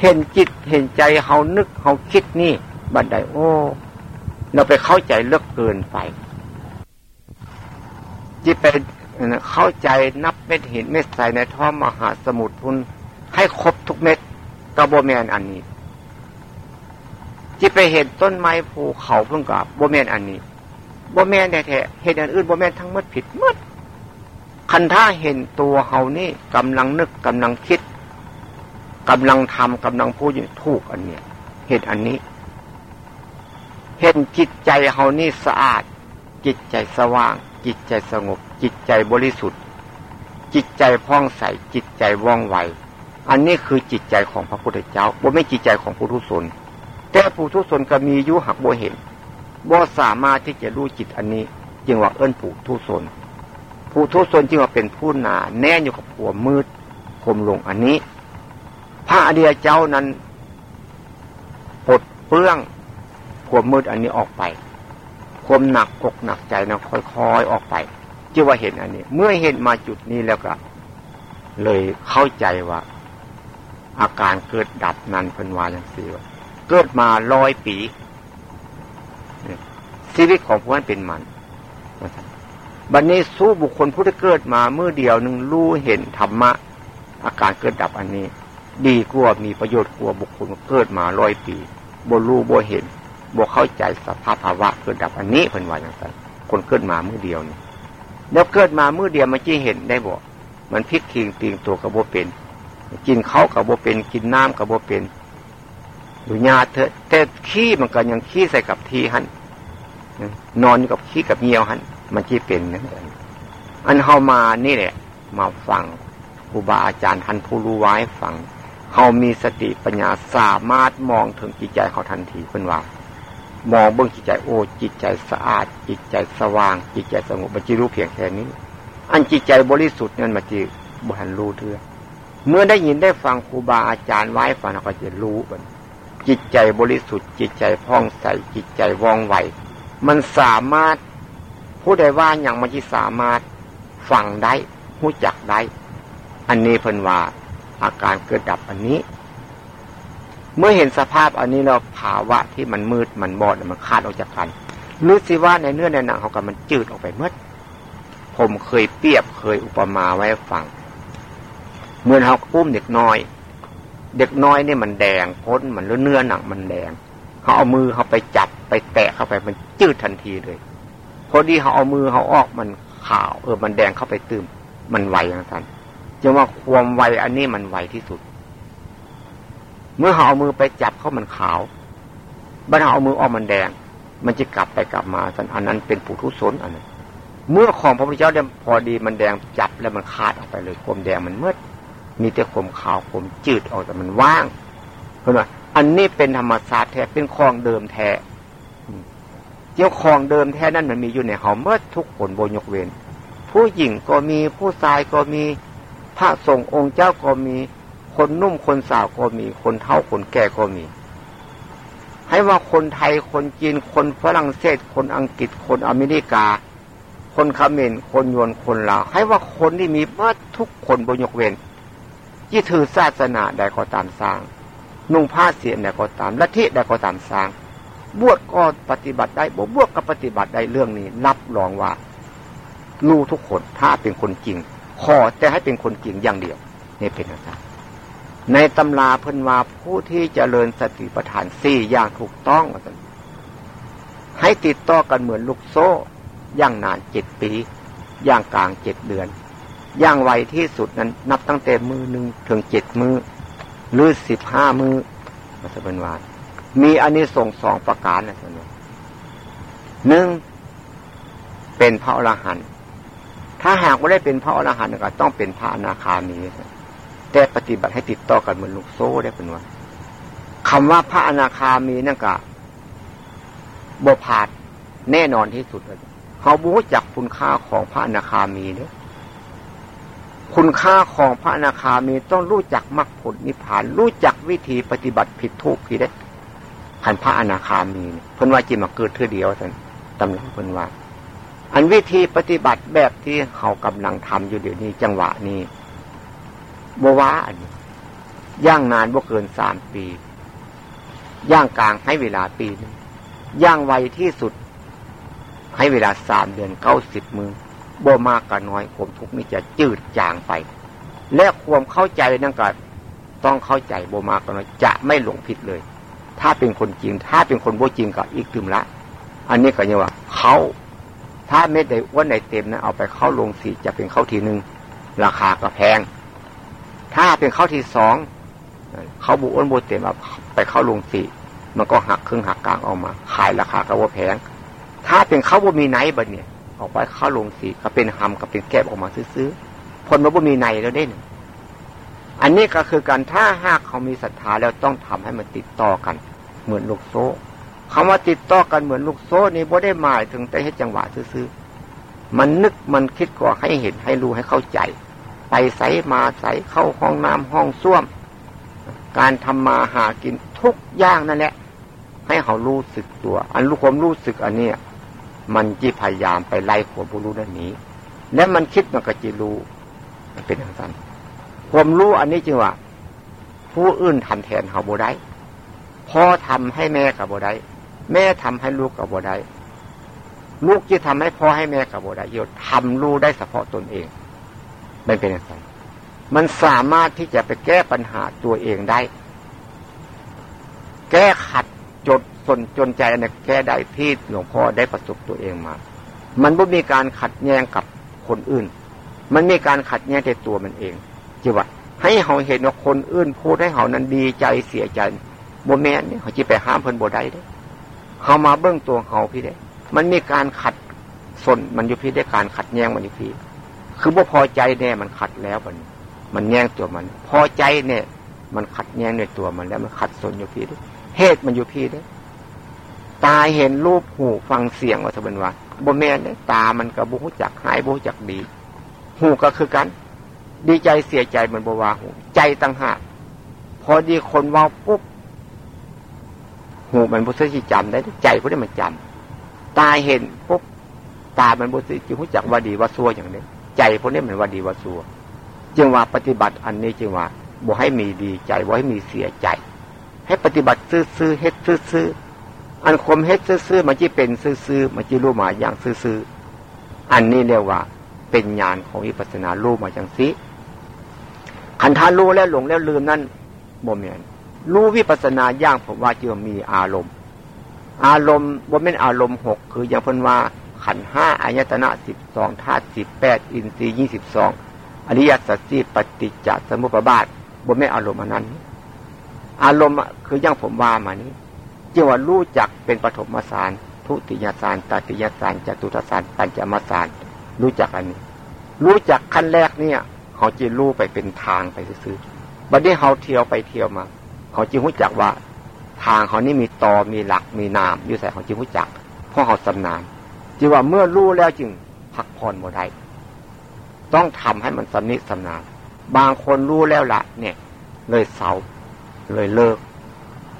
เห็นจิตเห็นใจเขานึกเขาคิดนี่บัดใดโอ้ เราไปเข้าใจเลือกเกินไปจิตไปเข้าใจนับเม็ดหินเม็ดใสในท้องมหาสมุทรพุนให้ครบทุกเม็ดกระโบเมนอันนี้ จิตไปเห็นต้นไม้ภูเขาเพิ่งกับโบเมนอันนี้โบเมนแท้ๆเห็นอันอื่นโบเมนทั้งหมดผิดมดคันท่าเห็นตัวเขานี่กำลังนึกกำลังคิดกำลังทำกำลังพูดอยู่ถูกอันเนี้ยเหตุอันนี้ เห็นจิตใจเขานี่สะอาด จิตใจสว่าง จิตใจสงบ จิตใจบริสุทธิ์ จิตใจพ่องใสจิตใจว่องไวอันนี้คือจิตใจของพระพุทธเจ้าบ่ไม่จิตใจของผู้ทุศน แต่ผู้ทุศนก็มียุหักบ่เห็นบ่สามารถที่จะรู้จิตอันนี้ จึงว่าเอิ้นผู้ทุศนผู้ทุศนจึงว่าเป็นผู้หนาแน่อยู่กับผัวมืดคมลงอันนี้ พระอดียเจ้านั้นปลดเปลื้องควมมืดอันนี้ออกไปควมหนักอกหนักใจนะค่อยๆออกไปจึงว่าเห็นอันนี้ เมื่อเห็นมาจุดนี้แล้วก็ เลยเข้าใจว่า อาการเกิดดับนั้นเป็นวาอย่างสี่ว่า เกิดมาร้อยปีชีวิตของพวกนั้นเป็นมันบัดนนี้สู้บุคคลผู้ที่เกิดมาเมื่อเดียวหนึ่งรู้เห็นธรรมะ อาการเกิดดับอันนี้ ดีกว่ามีประโยชน์กว่าบุคคลเกิดมาร้อยปีบ่รู้บ่เห็นบ่เข้าใจสภาพภาวะเกิดดับอันนี้เพิ่นว่าอย่างไรคนเกิดมาเมื่อเดียวนี่แล้วเกิดมาเมื่อเดียวมันจะเห็นได้บ่มันพลิกคิงตีงตัวกระโบเป็น กินเขากับโบเป็น กินน้ำกับโบเป็น ดูญาเถอะแต่ขี้มันก็ยังขี้ใส่กับทีหันนอนกับขี้กับเงียวหันมันที่เป็นนะอันเฮามานี่แหละ มาฟังครูบาอาจารย์ท่านผู้รู้ไว้ฟังเขามีสติปัญญาสามารถมองถึงจิตใจเขาทันทีเป็นว่ามองเบื้องจิตใจโอ้จิตใจสะอาด จิตใจสว่าง จิตใจสงบมันจะรู้เพียงแค่นี้ อันจิตใจบริสุทธิ์นั่นมันจะบุหันรู้เถอเมื่อได้ยินได้ฟังครูบาอาจารย์ไว้ฟังเราก็จะรู้มัน จิตใจบริสุทธิ์ จิตใจพ่องใสจิตใจว่องไวมันสามารถผู้ใดว่าอย่างมันจะสามารถฟังได้หู้จักได้ อันนี้เพิ่นว่าอาการเกิดดับอันนี้ เมื่อเห็นสภาพอันนี้เราภาวะที่มันมืดมันบอดมันขาดออกจากกันรู้สิว่าในเนื้อในหนังเขากับมันจืดออกไปเมื่อผมเคยเปรียบเคยอุปมาไว้ฟัง เมื่อเขาปุ้มเด็กน้อย เด็กน้อยนี่มันแดงพ้นมันเนื้อหนังมันแดงเขาเอามือเขาไปจับไปแตะเข้าไปมันจืดทันทีเลยพอดีเขาเอามือเขาออกมันขาว เออมันแดงเข้าไปตืมมันไวอย่างนั้นจึงว่าความไวอันนี้มันไวที่สุด เมื่อเขาเอามือไปจับเขามันขาวบ้านเขาเอามือออกมันแดง มันจะกลับไปกลับมาสันอันนั้นเป็นปุถุชนอันนั้นเมื่อของพระพุทธเจ้าเนี่ยพอดีมันแดงจับแล้วมันขาดออกไปเลยความแดงมันเมืด มีแต่ความขาวความจืดออกแต่มันว่างเพราะว่าอันนี้เป็นธรรมศาสตร์แท้เป็นคลองเดิมแท้เจ้าของเดิมแท้นั่นมันมีอยู่ในเขาเมื่อทุกคนโบยกเว้นผู้หญิงก็มีผู้ชายก็มีพระสงฆ์องค์เจ้าก็มี คนนุ่มคนสาวก็มี คนเฒ่าคนแก่ก็มี ให้ว่าคนไทยคนจีนคนฝรั่งเศส คนอังกฤษคนอเมริกา คนคาเมรคนยวนคนลาวให้ว่าคนที่มีเมื่อทุกคนบนยกเว้น ยี่ถือศาสนาใดก็ตามสร้าง นุ่งผ้าเสียใดก็ตามละทิใดก็ตามสร้าง บวชก็ปฏิบัติได้บวชก็ปฏิบัติได้เรื่องนี้ รับรองว่ารู้ทุกคนถ้าเป็นคนจริง ขอแต่ให้เป็นคนจริงอย่างเดียว นี่เป็นอาจารย์ในตำราพันวาผู้ที่จเจริญสติปัฏฐานสี่อย่างถูกต้องให้ติดต่อกันเหมือนลูกโซ่ย่างนานเจ็ดปีย่างกลางเจ็ดเดือน ย่างไวที่สุดนั้น นับตั้งแต่มือหนึ่งถึงเจ็ดมือหรือสิบห้ามือมาสเป็นวานมีอันนี้ส่งสองประการนะท่านหนึ่งเป็นพระอรหันต์ถ้าหากว่าได้เป็นพระอรหันต์ก็ต้องเป็นพระอนาคามีแต่ปฏิบัติให้ติดต่อกันเหมือนลูกโซ่ได้เป็นว่าคำว่าพระอนาคามีนั่นก็บพาดแน่นอนที่สุดเลยเขาบูจักคุณค่าของพระอนาคามีเนี่ย คุณค่าของพระอนาคามีต้องรู้จักมรรคผลนิพพาน รู้จักวิธีปฏิบัติผิดทุกข์ผิดได้ขันพระอนาคามีเพิ่นว่าจิมาเกิดเท่าเดียวท่านตำราเพิ่นว่า อันวิธีปฏิบัติแบบที่เขากำลังทำอยู่เดี๋ยวนี้จังหวะนี้บวาอันนี้ย่างนานบ่เกินสามปี ย่างกลางให้เวลาปีนึงย่างไวที่สุด ให้เวลาสามเดือนเก้าสิบมือ บ่มากกับน้อยความทุกข์นี่จะจืดจางไป และความเข้าใจนั่นก็ต้องเข้าใจบ่มากกับน้อยจะไม่หลงผิดเลย ถ้าเป็นคนจริง ถ้าเป็นคนโบจริงก็อีกตึมละ อันนี้ก็เนี่ยว่าเขาถ้าเม็ดใดอ้วนใดเต็มนะเอาไปเข้าลงสีจะเป็นเข้าทีหนึ่งราคาก็แพง ถ้าเป็นเข้าทีสองเขาบุอ้วนบุเต็มเอาไปเข้าลงสีมันก็หักครึ่งหักกลางออกมา ขายราคาก็ว่าแพง ถ้าเป็นเข้าบุมีไนบัดเนี่ย ออกไปเข้าลงสีก็เป็นหำก็เป็นแก้บออกมาซื้อๆผลมันบุมีไนแล้วเด่นอันนี้ก็คือการถ้าหากเขามีศรัทธาแล้วต้องทำให้มันติดต่อกัน เหมือนลูกโซ่คำว่าติดต่อกันเหมือนลูกโซ่นี่บ่ได้หมายถึงแต่ให้จังหวะซื้อๆมันนึกมันคิดก็ให้เห็นให้รู้ให้เข้าใจ ไปใสมาใสเข้าห้องน้ำห้องส้วม การทำมาหากินทุกอย่างนั่นแหละให้เขารู้สึกตัว อันรู้ความรู้สึกอันเนี้ย มันจีพยายามไปไล่ขัวผู้รู้นั่นนี้และมันคิดมันก็จีรู้เป็นอย่างนั้นความรู้อันนี้จึงว่า ผู้อื่นทำแทนเขาบ่ได้พ่อทำให้แม่กับบ่ได้แม่ทำให้ลูกกับบ่ได้ลูกจะทำให้พ่อให้แม่กับบ่ได้โยทำรู้ได้เฉพาะตนเองไม่เป็นอย่างไรมันสามารถที่จะไปแก้ปัญหาตัวเองได้ แก้ขัดจด สนจนใจเนี่ยแก้ได้ที่หลวงพ่อได้ประสบตัวเองมา มันไม่มีการขัดแย้งกับคนอื่น มันมีการขัดแย้งในตัวมันเองจีว่าให้เขาเห็นว่าคนอื่นพูดให้เขานั้นดีใจเสียใจโมแมนเนี่ยเขาจะไปห้ามเพิ่นโบได้เด้เขามาเบื้องตัวเขาพี่เด้ มันมีการขัดสนมันอยู่พี่ได้การขัดแย้งมันอยู่พี่ คือว่าพอใจแน่มันขัดแล้วมันมันแย้งตัวมัน พอใจเนี่ย มันขัดแย้งในตัวมันแล้วมันขัดสนอยู่พี่ด้วยเหตุมันอยู่พี่ด้วย ตาเห็นรูปหูฟังเสียงว่าสมบัติว่าบ่แม่นตามันกับบุหุจักหายบุหุจักดี หูก็คือกัน ดีใจเสียใจมันบวาหูใจตั้งหากพอดีคนว่าปุ๊บหูมันบุษที่จำได้ใจพวกนี้มันจำตาเห็นปุ๊บตามันบุษที่หุจักว่าดีว่าซัวอย่างนี้ใจพวกนี้มันว่าดีว่าซัวจึงว่าปฏิบัติอันนี้จึงว่าบ่ให้มีดีใจบ่ให้มีเสียใจ ให้ปฏิบัติซื่อๆเฮ็ดซื่อๆ อันคมเฮ็ดซื่อๆมันจะเป็นซื่อๆมันจะรู้มาอย่างซื่อๆอันนี้เรียกว่าเป็นญาณของวิปัสสนารู้มาจังสิขันธารู้แล้วหลงแล้วลืมนั่นบ่เมียนรู้วิปัสนาย่างผมว่าจะมีอารมณ์ อารมณ์บ่เป็นอารมณ์หกคืออย่างพันว่าขันห้าอายตนะสิบสองธาตุสิบแปดอินทรีย์ยี่สิบสองอริยสัจสี่ปฏิจจสมุปบาทบ่ไม่อารมณ์อันนั้น อารมณ์คืออย่างผมว่ามานี้ จึงว่ารู้จักเป็นปฐมสาร ทุติยสารตติยสารจตุตสารปัญจมสาร รู้จักอันนี้ รู้จักขั้นแรกเนี่ยเขาจะรู้ไปเป็นทางไปซื้อบัดนี้เขาเที่ยวไปเที่ยวมา เขาจึงรู้จักว่า ทางเขานี่มีตอมีหลักมีนามอยู่ใส่เขาจึงรู้จักเพราะเขาสำนานจึงว่าเมื่อรู้แล้วจึงพักผ่อนบ่ได้ต้องทำให้มันสำนิสำนาน บางคนรู้แล้วละเนี่ย เลยเสา เลยเลิก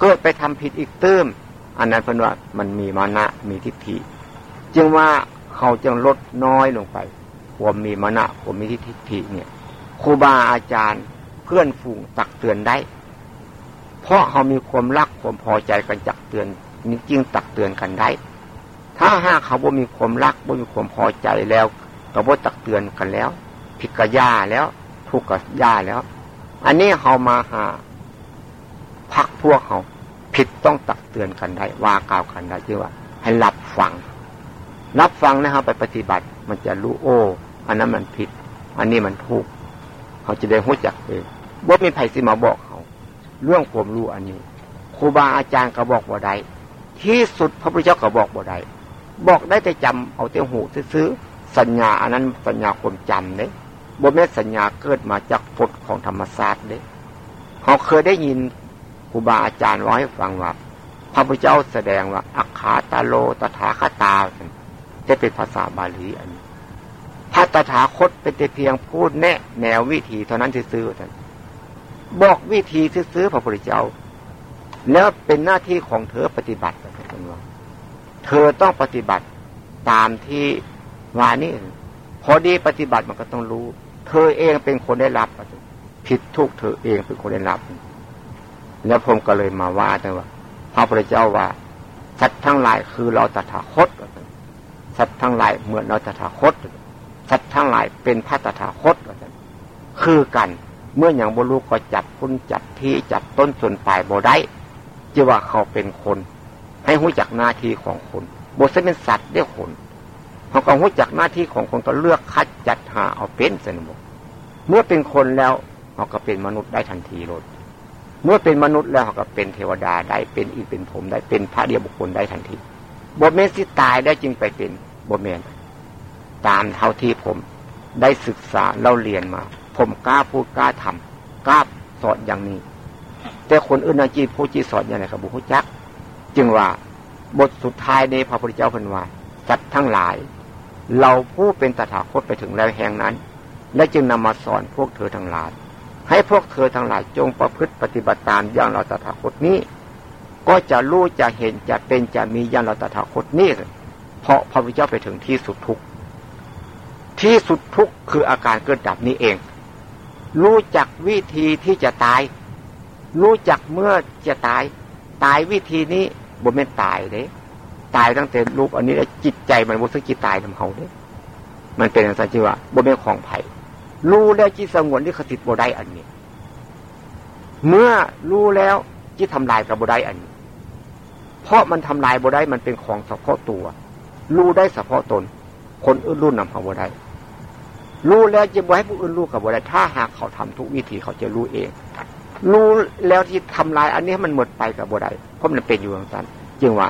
เกิดไปทำผิดอีกเตื้มอันนั้นเป็นว่ามันมีมานะมีทิฏฐิจึงว่าเขาจึงลดน้อยลงไปความมีมานะความมีทิฏฐิเนี่ยครูบาอาจารย์เพื่อนฝูงตักเตือนได้ เพราะเขามีความรักความพอใจกันจักเตือนนี่จึงตักเตือนกันได้ ถ้าหากเขาบ่มีความรักบ่มีความพอใจแล้วก็บ่ตักเตือนกันแล้ว ผิดกระย่าแล้ว ทุกกับย่าแล้ว อันนี้เขามาหา พักพวกเขาผิดต้องตักเตือนกันได้ว่ากล่าวกันได้ที่ว่า ให้รับฟังรับฟังนะครับไปปฏิบัติมันจะรู้โอ้อันนั้นมันผิด อันนี้มันถูก เขาจะได้หัวจักเองว่ามีไผ่สิมาบอกเขา เรื่องความรู้อันนี้ครูบาอาจารย์ก็บอกว่าได้ที่สุดพระพุทธเจ้าก็บอกว่าได้บอกได้แต่จำเอาเตี้ยหูซื้อสัญญาอันนั้นสัญญาความจำเนี่ยบแม่สัญญาเกิดมาจากพจน์ของธรรมศาสตร์เด้เขาเคยได้ยิน รูบาอาจารย์ว่าให้ฟังว่าพระพุทธเจ้าแสดงว่าอัคคาตาโลตถาคตาจะเป็นภาษาบาลีอันนี้พระตถาคตเป็นแต่เพียงพูดแนะแนววิธีเท่านั้นซื้อท่านบอกวิธีซื้อพระพุทธเจ้า แล้วเป็นหน้าที่ของเธอปฏิบัติท่านว่าเธอต้องปฏิบัติตามที่วานี่พอดีปฏิบัติมันก็ต้องรู้ เธอเองเป็นคนได้รับผิดทุกเธอเองเป็นคนได้รับ แล้วผมก็เลยมาว่าแต่ว่าพระพุทธเจ้าว่าสัตว์ทั้งหลายคือเราตถาคตสัตว์ทั้งหลายเหมือนเราตถาคตสัตว์ทั้งหลายเป็นพระตถาคตคือกันเมื่ออย่างบรูก็จับคุณจับที่จับต้นส่วนปลายโบได้จะว่าเขาเป็นคน ให้หู้จักหน้าที่ของคนโบเซเป็นสัตว์เรียกคนเขาก็รู้จักหน้าที่ของคนก็เลือกคัดจัดหาเอาเป็นสนุกเมื่อเป็นคนแล้วเขาก็เป็นมนุษย์ได้ทันทีเลย เมื่อเป็นมนุษย์แล้วก็เป็นเทวดาได้เป็นอีกเป็นผมได้เป็นพระเดียบุคคลได้ทันทีบทเมนสิตายได้จึงไปเป็นบทเมนตามเท่าที่ผมได้ศึกษาเราเรียนมา ผมกล้าพูดกล้าทำกล้าสอนอย่างนี้ แต่คนอื่นอาจีผู้จีสอนอย่างไรครับบุคคลจัก จึงว่าบทสุดท้ายในพระพุทธเจ้าพันวาสัตว์ทั้งหลาย เราผู้เป็นตถาคตไปถึงแล้วแห่งนั้น และจึงนำมาสอนพวกเธอทั้งหลาย ให้พวกเธอทั้งหลายจงประพฤติปฏิบัติตามอย่างเราตถาคตนี้ ก็จะรู้จะเห็นจะเป็นจะมีอย่างเราตถาคตนี้เพราะพระพุทธเจ้าไปถึงที่สุดทุกที่สุดทุกคืออาการเกิดดับนี้เอง รู้จักวิธีที่จะตาย รู้จักเมื่อจะตาย ตายวิธีนี้บ่ไม่ตายเลยตายตั้งแต่รูปอันนี้แล้วจิตใจมันบ่สึกจิตตายทำเขาเนี่ยมันเป็นสัจจิวะบ่เป็นของไผ่ รู้แล้วจิตสงวนที่ขติดบ่ได้อันนี้ เมื่อรู้แล้วจิตทำลายกับบ่ได้อันนี้ เพราะมันทำลายบ่ได้มันเป็นของเฉพาะตัว รู้ได้เฉพาะตน คนอื่นรุ่นนำเขาบ่ได้รู้แล้วจะบ่ให้ผู้อื่นรู้กับบ่ได้ถ้าหากเขาทำทุกวิธีเขาจะรู้เอง รู้แล้วที่ทำลายอันนี้มันหมดไปกับบ่ได้เพราะมันเป็นอยู่อย่างนั้นจึงว่า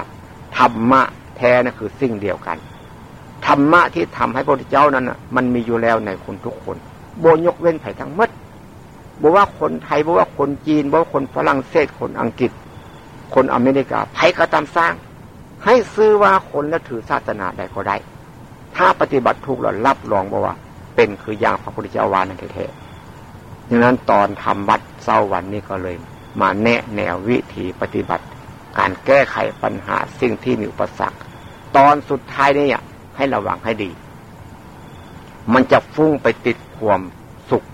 ธรรมะแท้นั่นคือสิ่งเดียวกันธรรมะที่ทำให้พระพุทธเจ้านั้นมันมีอยู่แล้วในคนทุกคน โบยกเว้นไผ่ทั้งมัดบอกว่าคนไทยบอกว่าคนจีนบอกว่าคนฝรั่งเศสคนอังกฤษ คนอเมริกาไผ่ก็ตามสร้าง ให้ซื้อว่าคนและถือศาสนาใดก็ได้ ถ้าปฏิบัติถูกแล้วรับรองบอกว่า เป็นคืออย่างพระพุทธเจ้าวานั่นแท้ๆดังนั้นตอนทำวัดเศร้าวันนี้ก็เลย มาแนะแนววิธีปฏิบัติ การแก้ไขปัญหาสิ่งที่มีอุปสรรค ตอนสุดท้ายนี่ให้ระวังให้ดี มันจะฟุ้งไปติดความสุข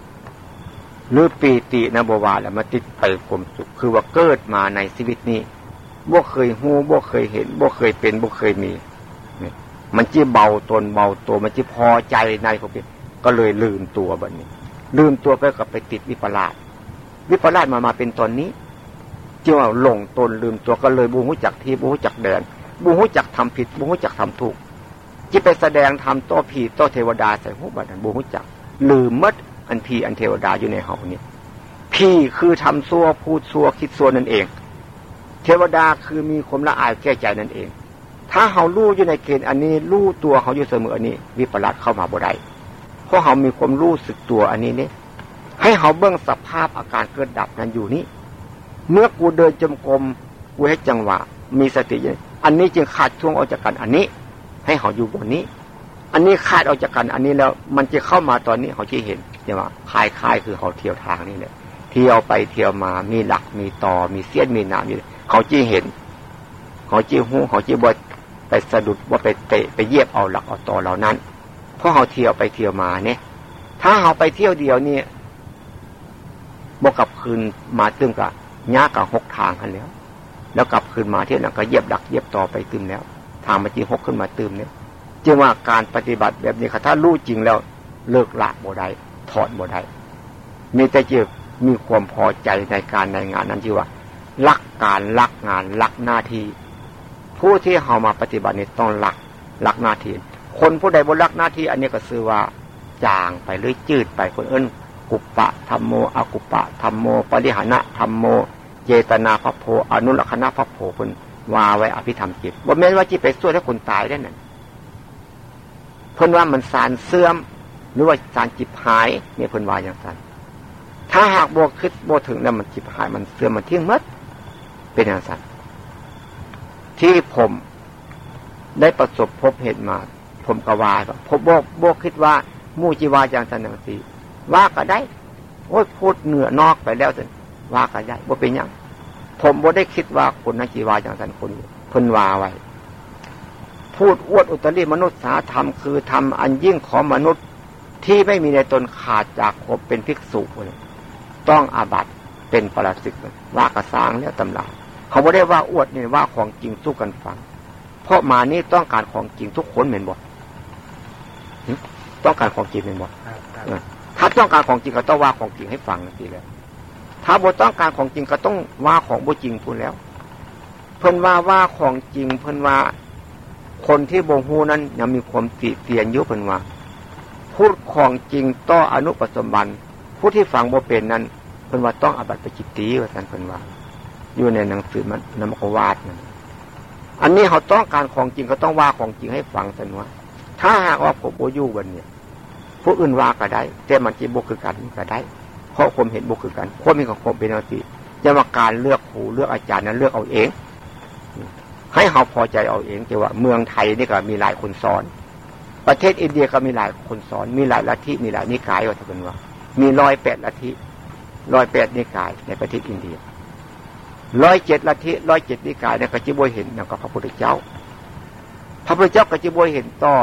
หรือปีตินะบวาแล้วมาติดไปความสุข คือว่าเกิดมาในชีวิตนี้บ่เคยหูบ่เคยเห็นบ่เคยเป็นบ่เคยมี มันจีเบาตนเบาตัวมันจีพอใจในเขาเป็นก็เลยลืมตัวแบบนี้ ลืมตัวไปกับไปติดวิปลาสวิปลาสมามาเป็นตอนนี้จีว่าหลงตนลืมตัวก็เลยบูหุจักทีบูหุจักเดินบูหุจักทำผิดบูหุจักทำถูก จีไปแสดงทำโต้ผีโต้เทวดาใส่หูบัตรบูหุจักลืมมัดอันพีอันเทวดาอยู่ในเฮานี่พีคือทำซัวพูดซัวคิดซัวนั่นเอง เทวดาคือมีความละอายแก้ใจนั่นเอง ถ้าเฮารู้อยู่ในเกณฑ์อันนี้รู้ตัวเขาอยู่เสมออันนี้ วิปลาสเข้ามาบ่ได้เพราะเขามีความรู้สึกตัวอันนี้เนี่ยให้เขาเบื้องสภาพอาการเกิดดับนั้นอยู่นี้เมื่อกูเดินจมกรมกูให้จังหวะ มีสติอันนี้จึงขาดช่วงออกจากกันอันนี้ ให้เขาอยู่บนนี้ อันนี้ขาดออกจากกันอันนี้แล้ว มันจะเข้ามาตอนนี้เขาจะเห็นเรียกว่าคลายคลายคือเขาเที่ยวทางนี่แหละเที่ยวไปเที่ยวมามีหลักมีต่อมีเสี้ยนมีน้ำอยู่เขาจีเห็น เขาจีหูเขาจีบดไปสะดุดว่าไปเตะไปเยียบเอาหลักเอาต่อเหล่านั้นเพราะเขาเที่ยวไปเที่ยวมาเนี่ย ถ้าเขาไปเที่ยวเดียวเนี่ยบวกกับคืนมาตึมกับยากับหกทางกันแล้ว แล้วกลับคืนมาเที่ยวนั้นก็เยียบดักเยียบต่อไปตึมแล้ว ทางมาจีหกขึ้นมาตึมเนี่ยจึงว่าการปฏิบัติแบบนี้ค่ะถ้ารู้จริงแล้วเลิกละบ่ได้ถอดบ่ได้มีแต่จะมีความพอใจในการในงานนั้นที่ว่ารักการรักงานรักหน้าที่ ผู้ที่เขามาปฏิบัตินี้ต้องรักรักหน้าที่ คนผู้ใดบนรักหน้าที่ อันนี้ก็คือว่าจางไปหรือจืดไปคนเอิ้นกุปปะธรรมโมอกุปปะธรรมโม ปริหานะธรรมโม เจตนาพระโพอนุลักษณะพระโพพน วาไว้อภิธรรมจิตว่แม้ว่าจิตไปส่วยให้คนตายได้นั่นเพิ่นว่ามันสารเสื่อม หรือว่าสารจิบหายเนี่ยเพิ่นว่าอย่างนั้นถ้าหากบวกคิดบวถึงแล้วมันจิบหายมันเสื่อมมันทิ้งมัดเป็นอย่างนั้นที่ผมได้ประสบพบเห็นมา ผมก็ว่าพบโบกโบกคิดว่ามู่จีวาอย่างสันนิสีว่าก็ได้ โอ้ยพูดเหนือนอกไปแล้วสิว่าก็ได้บ่เป็นยัง ผมบ่ได้คิดว่าคนนักจีวาอย่างสันคนคนว่าไว้ พูดอวดอุตริมนุษยธรรมคือทำอันยิ่งของมนุษย์ที่ไม่มีในตนขาดจากขบเป็นภิกษุเลยต้องอาบัตเป็นปรสิตว่ากระสางแล้วตำราเขาไม่ได้ว่าอวดเนี่ยว่าของจริงสู้กันฟัง เพราะมานี่ต้องการของจริงทุกคนเหมือนบ่ต้องการของจริงเหมือนบ่ถ้าต้องการของจริงก็ต้องว่าของจริงให้ฟังทีแล้ว ถ้าบ่ต้องการของจริงก็ต้องว่าของบ่จริงพูดแล้ว เพิ่นว่าว่าของจริง เพิ่นว่าคนที่บ่ฮู้นั้นยังมีความติเตียนยุเพิ่นว่า พูดของจริงต่ออนุปสมบันผู้ที่ฟังบ่เป็นนั้นเพิ่นว่าต้องอบัติปจิตตีว่าท่านเพิ่นว่า อยู่ในหนังสือมันนมกวาดนั่นอันนี้เขาต้องการของจริงก็ต้องว่าของจริงให้ฟังสันว่าถ้าหากว่าผมโบยู่วันเนี่ยผู้อื่นว่าก็ได้ แต่มันจีบุคือกันก็ได้ เพราะผมเห็นบุคือกันความมีของผมเป็นอติจะมาการเลือกครูเลือกอาจารย์นั้นเลือกเอาเอง ให้เขาพอใจเอาเองจะว่าเมืองไทยนี่ก็มีหลายคนสอน ประเทศอินเดียก็มีหลายคนสอน มีหลายลัทธิมีหลายนิกายว่าจะเป็นว่า มีร้อยแปดลัทธิร้อยแปดนิกายในประเทศอินเดียร้อยเจ็ดลัทธิร้อยเจ็ดนิกายเนี่ยก็จะบวยเห็นอย่างกับพระพุทธเจ้า พระพุทธเจ้าก็จะบวยเห็นต่อ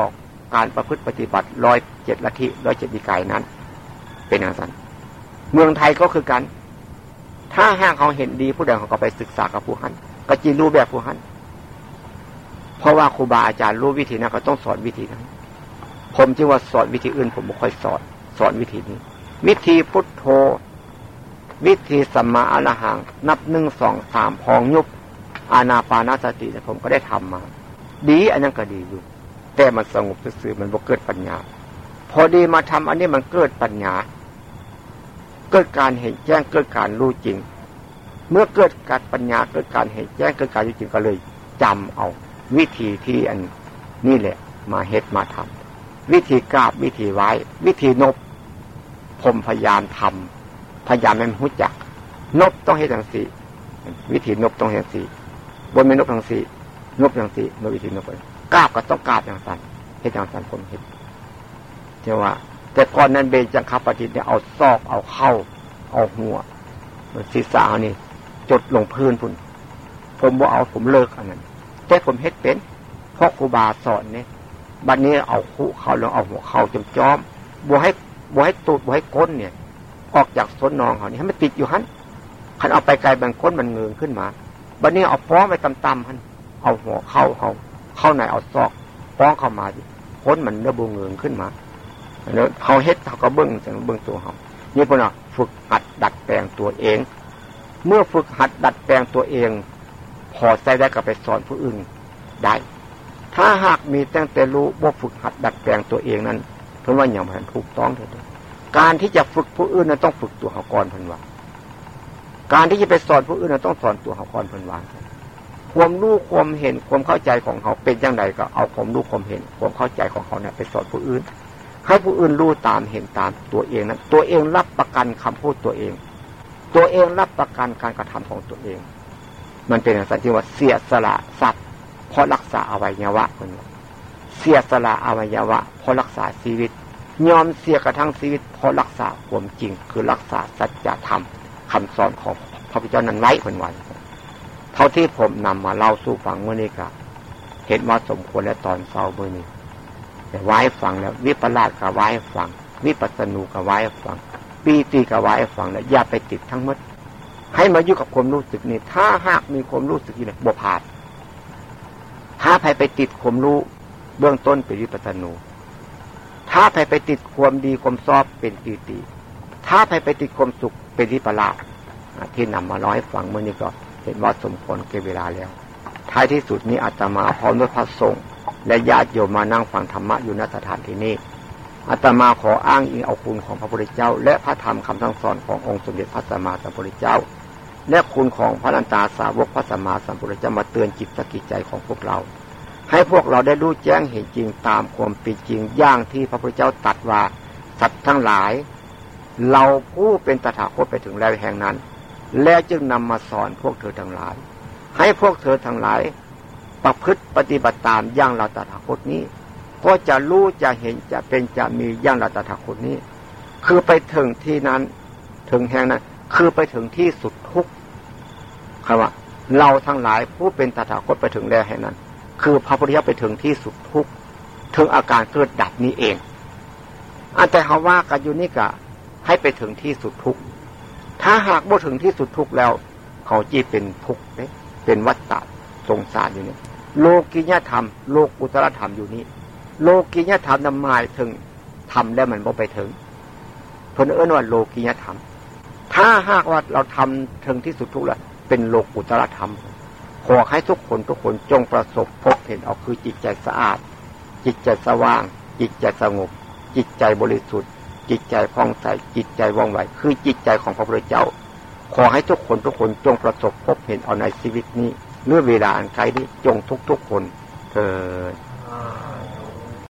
การประพฤติปฏิบัติร้อยเจ็ดลัทธิร้อยเจ็ดนิกายนั้น เป็นอย่างนั้น เมืองไทยก็คือกัน ถ้าห้างเขาเห็นดีผู้ใดเขาก็ไปศึกษากับผู้หันก็จีรู้แบบผู้หันเพราะว่าครูบาอาจารย์รู้วิธีนั้นก็ต้องสอนวิธีนั้น ผมจึงว่าสอนวิธีอื่น ผมไม่ค่อยสอนสอนวิธีนี้ วิธีพุทโธ วิธีสัมมาอรหัง นับหนึ่งสองสามพองยุบอาณาปานาสติผมก็ได้ทำมา ดีอันนั้นก็ดีอยู่ แต่มันสงบซื่อมันบ่เกิดปัญญา พอดีมาทำอันนี้มันเกิดปัญญา เกิดการเห็นแจ้งเกิดการรู้จริง เมื่อเกิดการปัญญาเกิดการเห็นแจ้งเกิดการรู้จริงก็เลยจำเอา วิธีที่อันนี่แหละ มาเฮ็ดมาทำวิธีกราบวิธีไว้ วิธีนบ ผมพยายามทำพยายามให้มันรู้จัก นบต้องเฮ็ดทังสี่วิธีนบต้องเฮ็ดสี่บนไม่นบทังสี่นบทังสี่นบวิธีนบกราบก็ต้องกราบอย่างสั้นเฮ็ดอย่างสั้นผมเฮ็ดเจ้าว่า แต่ก่อนนั้นเบญจังคับปฏิเนี่ยเอาซอกเอาเข้า เอาหัวศีรษะนี่ จดลงพื้นพุ่นผมบ่าเอาผมเลิกอันนั้น แต่ผมเฮ็ดเป็นเพราะครูบาสอนเนี่ยบัดนนี้เอาคู่เขาแล้วเอาหัวเข่าจมจอมบัวให้บัวให้ตูดบัวให้ก้นเนี่ย ออกจากส้นนองเขานี่ให้มันติดอยู่หันขันเอาไปไกลบางก้นมันเงืงขึ้นมาบัดนนี้เอาป้องไปต่ำๆหันเอาหัวเข้าเขาเข้าในเอาซอกป้องเข้ามาก้นมันเนื้อบูเงืงขึ้นมา แล้วเขาเฮ็ดเขาก็เบิ้งเบิ้งตัวเขานี่พวกเราฝึกหัดดัดแปลงตัวเอง เมื่อฝึกหัดดัดแปลงตัวเอง พอใจได้ก็ไปสอนผู้อื่นได้ ถ้าหากมีตั้งแต่รู้ว่าฝึกหัดดัดแปลงตัวเองนั้นเพื่อว่าอย่างมันถูกต้องเถิดการที่จะฝึกผู้อื่นนั้นต้องฝึกตัวเขาก่อนพันว่าการที่จะไปสอนผู้อื่นนั้นต้องสอนตัวเขาก่อนพันว่าความรู้ความเห็นความเข้าใจของเขาเป็นอย่างไรก็เอาความรู้ความเห็นความเข้าใจของเขาเนี่ยไปสอนผู้อื่น ให้ผู้อื่นรู้ตามเห็นตามตัวเองนั้นตัวเองรับประกันคำพูดตัวเอง ตัวเองรับประกันการกระทำของตัวเอง มันเป็นสัญญาว่าเสียสละทรัพย์เพราะรักษาอวัยวะคนเสียสละอวัยวะเพราะรักษาชีวิต ยอมเสียกระทั่งชีวิต เพราะรักษาความจริง คือรักษาสัจธรรมคำสอนของพระพุทธเจ้านั้นไว้คนวันเท่าที่ผมนำมาเล่าสู่ฟังเมื่อนี้ก็เห็นว่าสมควรและตอนเช้าเมื่อนี้ แต่ไว้ฟังแล้ววิปลาสก็ไว้ฟังวิปัสสนูก็ไว้ฟังปีติก็ไว้ฟังแล้วอย่าไปติดทั้งหมด ให้มาอยู่กับความรู้สึกนี่ถ้าหากมีความรู้สึกนี่บวพาดถ้าใครไปติดความรู้เบื้องต้นเป็นวิปัสสนูถ้าใครไปติดความดีความซอบเป็นปีติ ถ้าใครไปติดความสุขเป็นวิปลาสที่นำมาร้อยฟังเมื่อนี้ก็เห็นว่าสมควรเก็บเวลาแล้ว ท้ายที่สุดนี้อาตมาพร้อมด้วยพระสงฆ์ และญาติโยมมานั่งฟังธรรมะอยู่ณสถานที่นี้อาตมาขออ้างอิงเอาคุณของพระพุทธเจ้า และพระธรรมคำสั่งสอนขององค์สมเด็จพระสัมมาสัมพุทธเจ้า และคุณของพระนันตาสาวกพระสัมมาสัมพุทธเจ้ามาเตือนจิตสกิจใจของพวกเรา ให้พวกเราได้รู้แจ้งเห็นจริงตามความเป็นจริงอย่างที่พระพุทธเจ้าตัดว่าสัตว์ทั้งหลาย เราผู้เป็นตถาคตไปถึงแล้วแห่งนั้น และจึงนำมาสอนพวกเธอทั้งหลาย ให้พวกเธอทั้งหลาย ประพฤติปฏิบัติตามอย่างเราตถาคตนี้ก็จะรู้จะเห็นจะเป็นจะมีอย่างเราตถาคตนี้ คือไปถึงที่นั้นถึงแห่งนั้น คือไปถึงที่สุดทุกคำว่า เราทั้งหลายผู้เป็นตถาคตไปถึงแล้วแห่งนั้น คือพระพุทธเจ้าไปถึงที่สุดทุกถึงอาการเกิดดับนี้เองอันแต่เขาว่ากันอยู่นี่กะให้ไปถึงที่สุดทุกถ้าหากบ่ถึงที่สุดทุกแล้ว เขาจีเป็นทุกเป็นวัฏฏะสงสารอยู่เนี่ย โลกิยธรรม โลกุตรธรรมอยู่นี้ โลกิยธรรมนำหมายถึงทำแล้วมันบ่ไปถึงเพราะเอื้อนว่าโลกิยธรรม ถ้าหากว่าเราทำถึงที่สุดทุกล้วเป็นโลกุตรธรรม ขอให้ทุกคนทุกคนจงประสบพบเห็นเอาคือจิตใจสะอาด จิตใจสว่าง จิตใจสงบ จิตใจบริสุทธิ์ จิตใจคล่องใสจิตใจว่องไวคือจิตใจของพระพุทธเจ้า ขอให้ทุกคนทุกคนจงประสบพบเห็นเอาในชีวิตนี้ หรือเวลาอันไกลนี้จงทุกๆคนเธอ